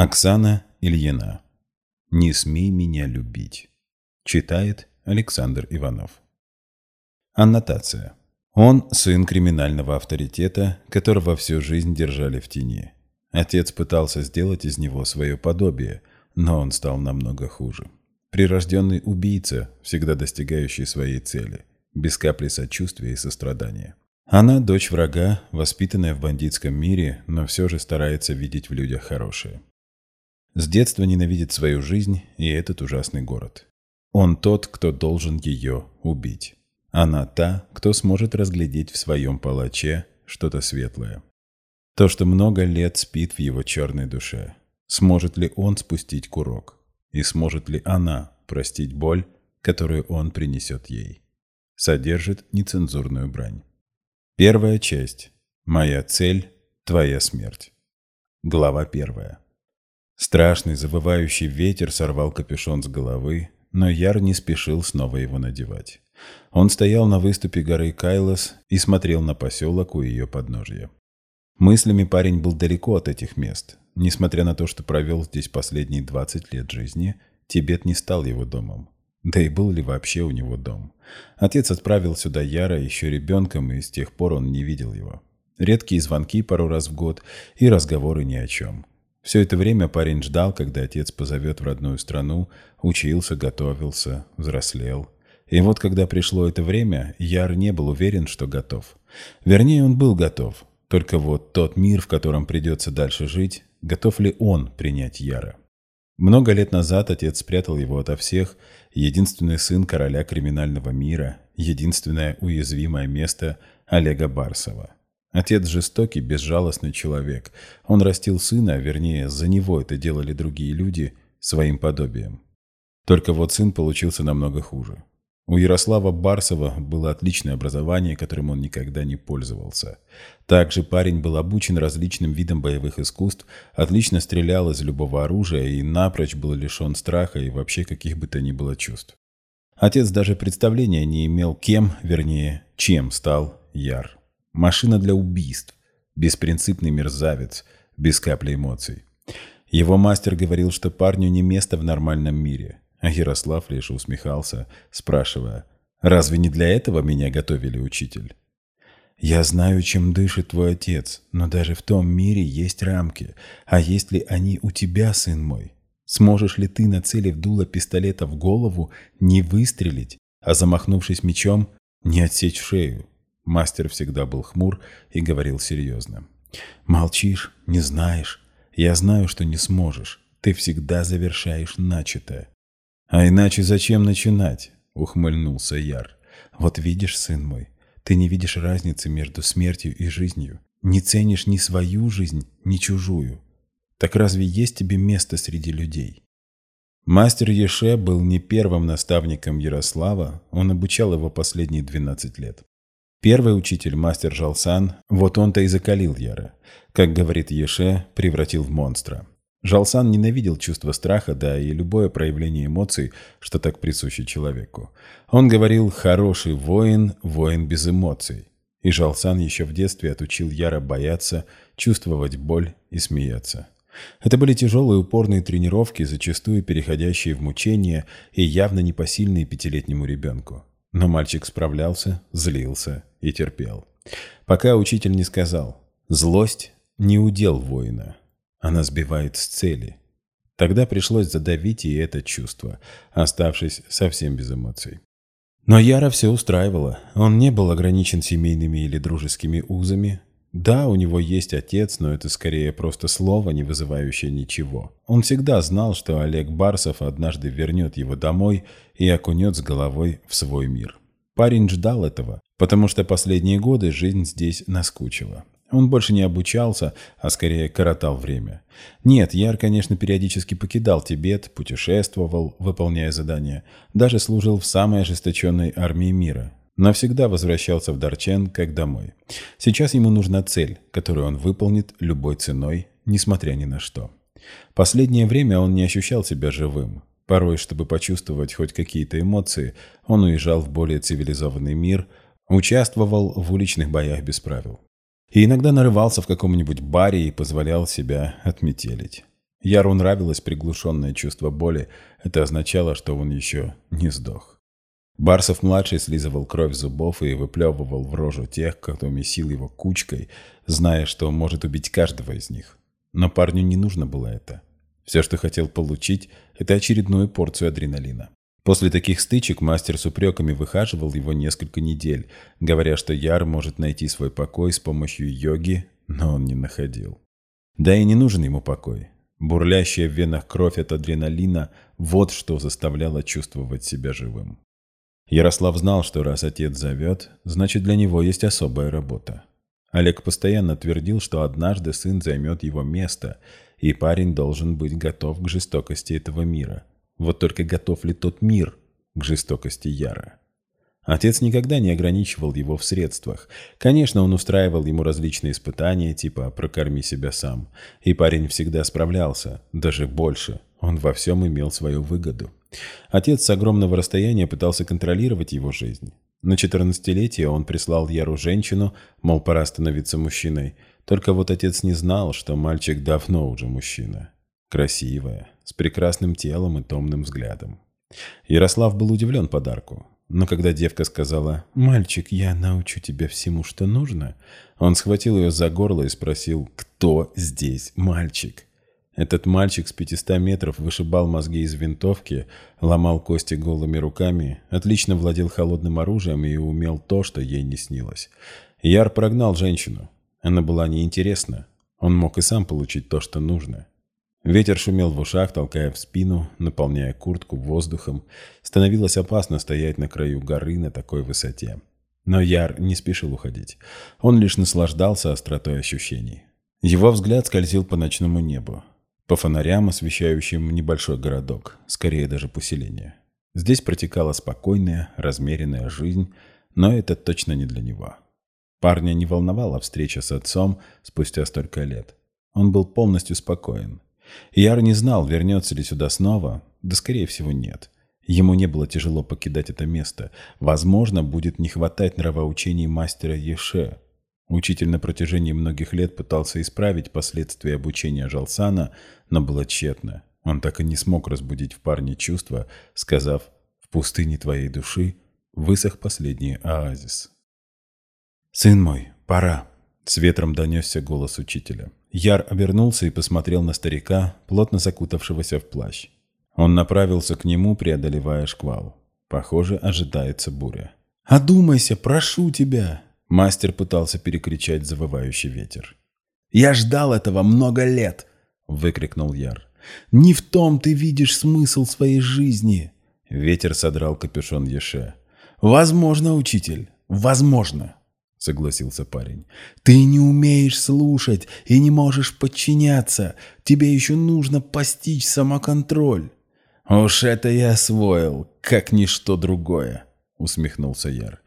Оксана Ильина. «Не смей меня любить». Читает Александр Иванов. Аннотация. Он сын криминального авторитета, которого всю жизнь держали в тени. Отец пытался сделать из него свое подобие, но он стал намного хуже. Прирожденный убийца, всегда достигающий своей цели, без капли сочувствия и сострадания. Она дочь врага, воспитанная в бандитском мире, но все же старается видеть в людях хорошее. С детства ненавидит свою жизнь и этот ужасный город. Он тот, кто должен ее убить. Она та, кто сможет разглядеть в своем палаче что-то светлое. То, что много лет спит в его черной душе. Сможет ли он спустить курок? И сможет ли она простить боль, которую он принесет ей? Содержит нецензурную брань. Первая часть. Моя цель – твоя смерть. Глава первая. Страшный завывающий ветер сорвал капюшон с головы, но Яр не спешил снова его надевать. Он стоял на выступе горы Кайлос и смотрел на поселок у ее подножья. Мыслями парень был далеко от этих мест. Несмотря на то, что провел здесь последние 20 лет жизни, Тибет не стал его домом. Да и был ли вообще у него дом? Отец отправил сюда Яра еще ребенком, и с тех пор он не видел его. Редкие звонки пару раз в год и разговоры ни о чем. Все это время парень ждал, когда отец позовет в родную страну, учился, готовился, взрослел. И вот когда пришло это время, Яр не был уверен, что готов. Вернее, он был готов. Только вот тот мир, в котором придется дальше жить, готов ли он принять Яра? Много лет назад отец спрятал его ото всех, единственный сын короля криминального мира, единственное уязвимое место Олега Барсова. Отец жестокий, безжалостный человек. Он растил сына, вернее, за него это делали другие люди, своим подобием. Только вот сын получился намного хуже. У Ярослава Барсова было отличное образование, которым он никогда не пользовался. Также парень был обучен различным видам боевых искусств, отлично стрелял из любого оружия и напрочь был лишен страха и вообще каких бы то ни было чувств. Отец даже представления не имел, кем, вернее, чем стал Яр. Машина для убийств. Беспринципный мерзавец, без капли эмоций. Его мастер говорил, что парню не место в нормальном мире. А Ярослав лишь усмехался, спрашивая, «Разве не для этого меня готовили, учитель?» «Я знаю, чем дышит твой отец, но даже в том мире есть рамки. А есть ли они у тебя, сын мой? Сможешь ли ты, нацелив дуло пистолета в голову, не выстрелить, а замахнувшись мечом, не отсечь шею?» Мастер всегда был хмур и говорил серьезно. «Молчишь, не знаешь. Я знаю, что не сможешь. Ты всегда завершаешь начатое». «А иначе зачем начинать?» — ухмыльнулся Яр. «Вот видишь, сын мой, ты не видишь разницы между смертью и жизнью. Не ценишь ни свою жизнь, ни чужую. Так разве есть тебе место среди людей?» Мастер Еше был не первым наставником Ярослава, он обучал его последние 12 лет. Первый учитель, мастер Жалсан, вот он-то и закалил Яра. Как говорит Еше, превратил в монстра. Жалсан ненавидел чувство страха, да и любое проявление эмоций, что так присуще человеку. Он говорил «хороший воин, воин без эмоций». И Жалсан еще в детстве отучил Яра бояться, чувствовать боль и смеяться. Это были тяжелые упорные тренировки, зачастую переходящие в мучения и явно непосильные пятилетнему ребенку. Но мальчик справлялся, злился и терпел. Пока учитель не сказал «Злость не удел воина, она сбивает с цели». Тогда пришлось задавить и это чувство, оставшись совсем без эмоций. Но Яра все устраивало. Он не был ограничен семейными или дружескими узами, да, у него есть отец, но это скорее просто слово, не вызывающее ничего. Он всегда знал, что Олег Барсов однажды вернет его домой и окунет с головой в свой мир. Парень ждал этого, потому что последние годы жизнь здесь наскучила. Он больше не обучался, а скорее коротал время. Нет, Яр, конечно, периодически покидал Тибет, путешествовал, выполняя задания, даже служил в самой ожесточенной армии мира, Навсегда возвращался в Дарчен как домой. Сейчас ему нужна цель, которую он выполнит любой ценой, несмотря ни на что. Последнее время он не ощущал себя живым. Порой, чтобы почувствовать хоть какие-то эмоции, он уезжал в более цивилизованный мир, участвовал в уличных боях без правил. И иногда нарывался в каком-нибудь баре и позволял себя отметелить. Яру нравилось приглушенное чувство боли. Это означало, что он еще не сдох. Барсов-младший слизывал кровь зубов и выплевывал в рожу тех, кто месил его кучкой, зная, что может убить каждого из них. Но парню не нужно было это. Все, что хотел получить, это очередную порцию адреналина. После таких стычек мастер с упреками выхаживал его несколько недель, говоря, что Яр может найти свой покой с помощью йоги, но он не находил. Да и не нужен ему покой. Бурлящая в венах кровь от адреналина – вот что заставляло чувствовать себя живым. Ярослав знал, что раз отец зовет, значит для него есть особая работа. Олег постоянно твердил, что однажды сын займет его место, и парень должен быть готов к жестокости этого мира. Вот только готов ли тот мир к жестокости Яра? Отец никогда не ограничивал его в средствах. Конечно, он устраивал ему различные испытания, типа «прокорми себя сам». И парень всегда справлялся, даже больше. Он во всем имел свою выгоду. Отец с огромного расстояния пытался контролировать его жизнь. На 14-летие он прислал Яру женщину, мол, пора становиться мужчиной. Только вот отец не знал, что мальчик давно уже мужчина. Красивая, с прекрасным телом и томным взглядом. Ярослав был удивлен подарку. Но когда девка сказала «Мальчик, я научу тебя всему, что нужно», он схватил ее за горло и спросил «Кто здесь мальчик?». Этот мальчик с 500 метров вышибал мозги из винтовки, ломал кости голыми руками, отлично владел холодным оружием и умел то, что ей не снилось. Яр прогнал женщину. Она была неинтересна. Он мог и сам получить то, что нужно. Ветер шумел в ушах, толкая в спину, наполняя куртку воздухом. Становилось опасно стоять на краю горы на такой высоте. Но Яр не спешил уходить. Он лишь наслаждался остротой ощущений. Его взгляд скользил по ночному небу, по фонарям, освещающим небольшой городок, скорее даже поселение. Здесь протекала спокойная, размеренная жизнь, но это точно не для него. Парня не волновала встреча с отцом спустя столько лет. Он был полностью спокоен. Яр не знал, вернется ли сюда снова, да скорее всего нет. Ему не было тяжело покидать это место. Возможно, будет не хватать нравоучений мастера Еше. Учитель на протяжении многих лет пытался исправить последствия обучения Жалсана, но было тщетно. Он так и не смог разбудить в парне чувства, сказав «В пустыне твоей души высох последний оазис». «Сын мой, пора!» — с ветром донесся голос учителя. Яр обернулся и посмотрел на старика, плотно закутавшегося в плащ. Он направился к нему, преодолевая шквал. Похоже, ожидается буря. «Одумайся, прошу тебя!» Мастер пытался перекричать завывающий ветер. «Я ждал этого много лет!» — выкрикнул Яр. «Не в том ты видишь смысл своей жизни!» Ветер содрал капюшон Еше. «Возможно, учитель, возможно!» — согласился парень. «Ты не умеешь слушать и не можешь подчиняться. Тебе еще нужно постичь самоконтроль». «Уж это я освоил, как ничто другое», — усмехнулся Яр.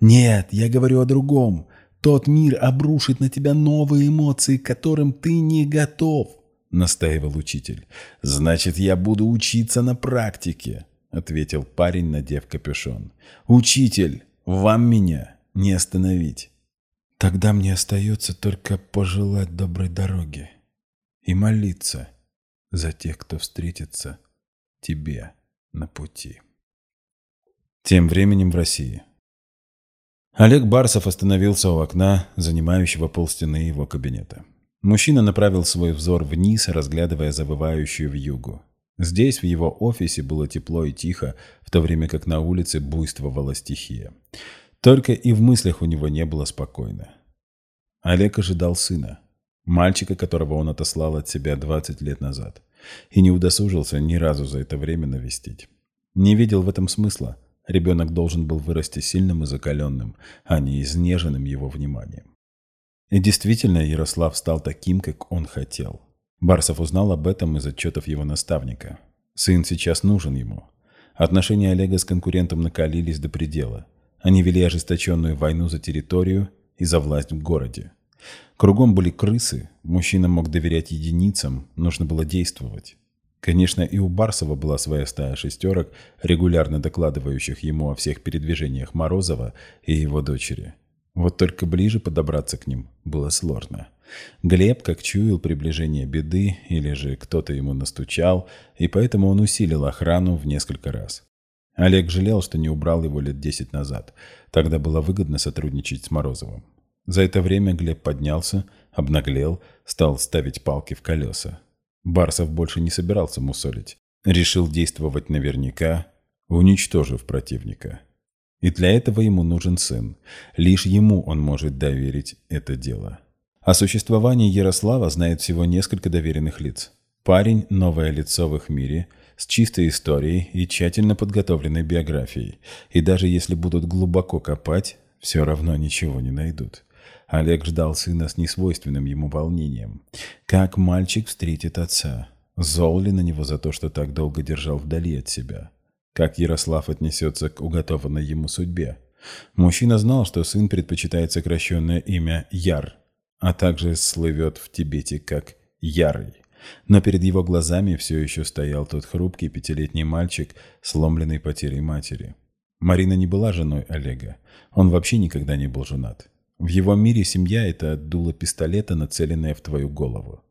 «Нет, я говорю о другом. Тот мир обрушит на тебя новые эмоции, к которым ты не готов», — настаивал учитель. «Значит, я буду учиться на практике», — ответил парень, надев капюшон. «Учитель, вам меня не остановить. Тогда мне остается только пожелать доброй дороги и молиться за тех, кто встретится тебе на пути. Тем временем в России. Олег Барсов остановился у окна, занимающего полстены его кабинета. Мужчина направил свой взор вниз, разглядывая завывающую вьюгу. Здесь, в его офисе, было тепло и тихо, в то время как на улице буйствовала стихия. Только и в мыслях у него не было спокойно. Олег ожидал сына, мальчика, которого он отослал от себя 20 лет назад, и не удосужился ни разу за это время навестить. Не видел в этом смысла. Ребенок должен был вырасти сильным и закаленным, а не изнеженным его вниманием. И действительно, Ярослав стал таким, как он хотел. Барсов узнал об этом из отчетов его наставника. Сын сейчас нужен ему. Отношения Олега с конкурентом накалились до предела. Они вели ожесточенную войну за территорию и за власть в городе. Кругом были крысы, мужчина мог доверять единицам, нужно было действовать. Конечно, и у Барсова была своя стая шестерок, регулярно докладывающих ему о всех передвижениях Морозова и его дочери. Вот только ближе подобраться к ним было сложно. Глеб как чуял приближение беды, или же кто-то ему настучал, и поэтому он усилил охрану в несколько раз. Олег жалел, что не убрал его лет десять назад. Тогда было выгодно сотрудничать с Морозовым. За это время Глеб поднялся, обнаглел, стал ставить палки в колеса. Барсов больше не собирался мусолить. Решил действовать наверняка, уничтожив противника. И для этого ему нужен сын. Лишь ему он может доверить это дело. О существовании Ярослава знает всего несколько доверенных лиц. Парень – новое лицо в их мире, с чистой историей и тщательно подготовленной биографией. И даже если будут глубоко копать, все равно ничего не найдут. Олег ждал сына с несвойственным ему волнением. Как мальчик встретит отца? Зол ли на него за то, что так долго держал вдали от себя? Как Ярослав отнесется к уготованной ему судьбе? Мужчина знал, что сын предпочитает сокращенное имя Яр, а также слывет в Тибете как Ярый. Но перед его глазами все еще стоял тот хрупкий пятилетний мальчик, сломленный потерей матери. Марина не была женой Олега. Он вообще никогда не был женат. В его мире семья – это дуло пистолета, нацеленное в твою голову.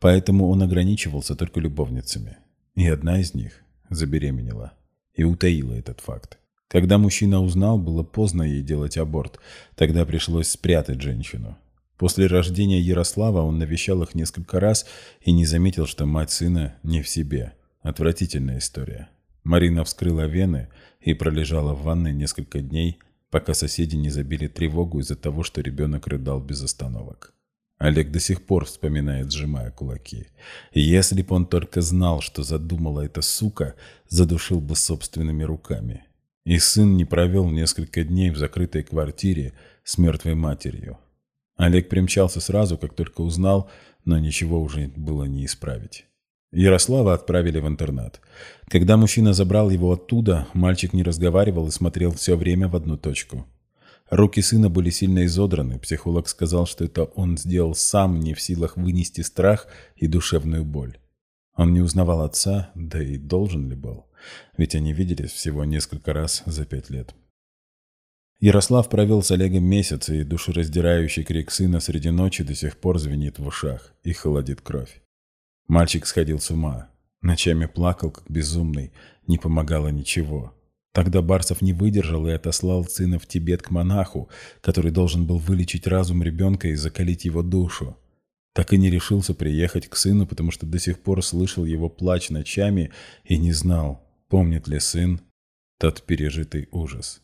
Поэтому он ограничивался только любовницами. И одна из них забеременела. И утаила этот факт. Когда мужчина узнал, было поздно ей делать аборт. Тогда пришлось спрятать женщину. После рождения Ярослава он навещал их несколько раз и не заметил, что мать сына не в себе. Отвратительная история. Марина вскрыла вены и пролежала в ванной несколько дней, пока соседи не забили тревогу из-за того, что ребенок рыдал без остановок. Олег до сих пор вспоминает, сжимая кулаки. Если бы он только знал, что задумала эта сука, задушил бы собственными руками. И сын не провел несколько дней в закрытой квартире с мертвой матерью. Олег примчался сразу, как только узнал, но ничего уже было не исправить. Ярослава отправили в интернат. Когда мужчина забрал его оттуда, мальчик не разговаривал и смотрел все время в одну точку. Руки сына были сильно изодраны. Психолог сказал, что это он сделал сам, не в силах вынести страх и душевную боль. Он не узнавал отца, да и должен ли был, ведь они виделись всего несколько раз за пять лет. Ярослав провел с Олегом месяц, и душераздирающий крик сына среди ночи до сих пор звенит в ушах и холодит кровь. Мальчик сходил с ума. Ночами плакал, как безумный. Не помогало ничего. Тогда Барсов не выдержал и отослал сына в Тибет к монаху, который должен был вылечить разум ребенка и закалить его душу. Так и не решился приехать к сыну, потому что до сих пор слышал его плач ночами и не знал, помнит ли сын тот пережитый ужас.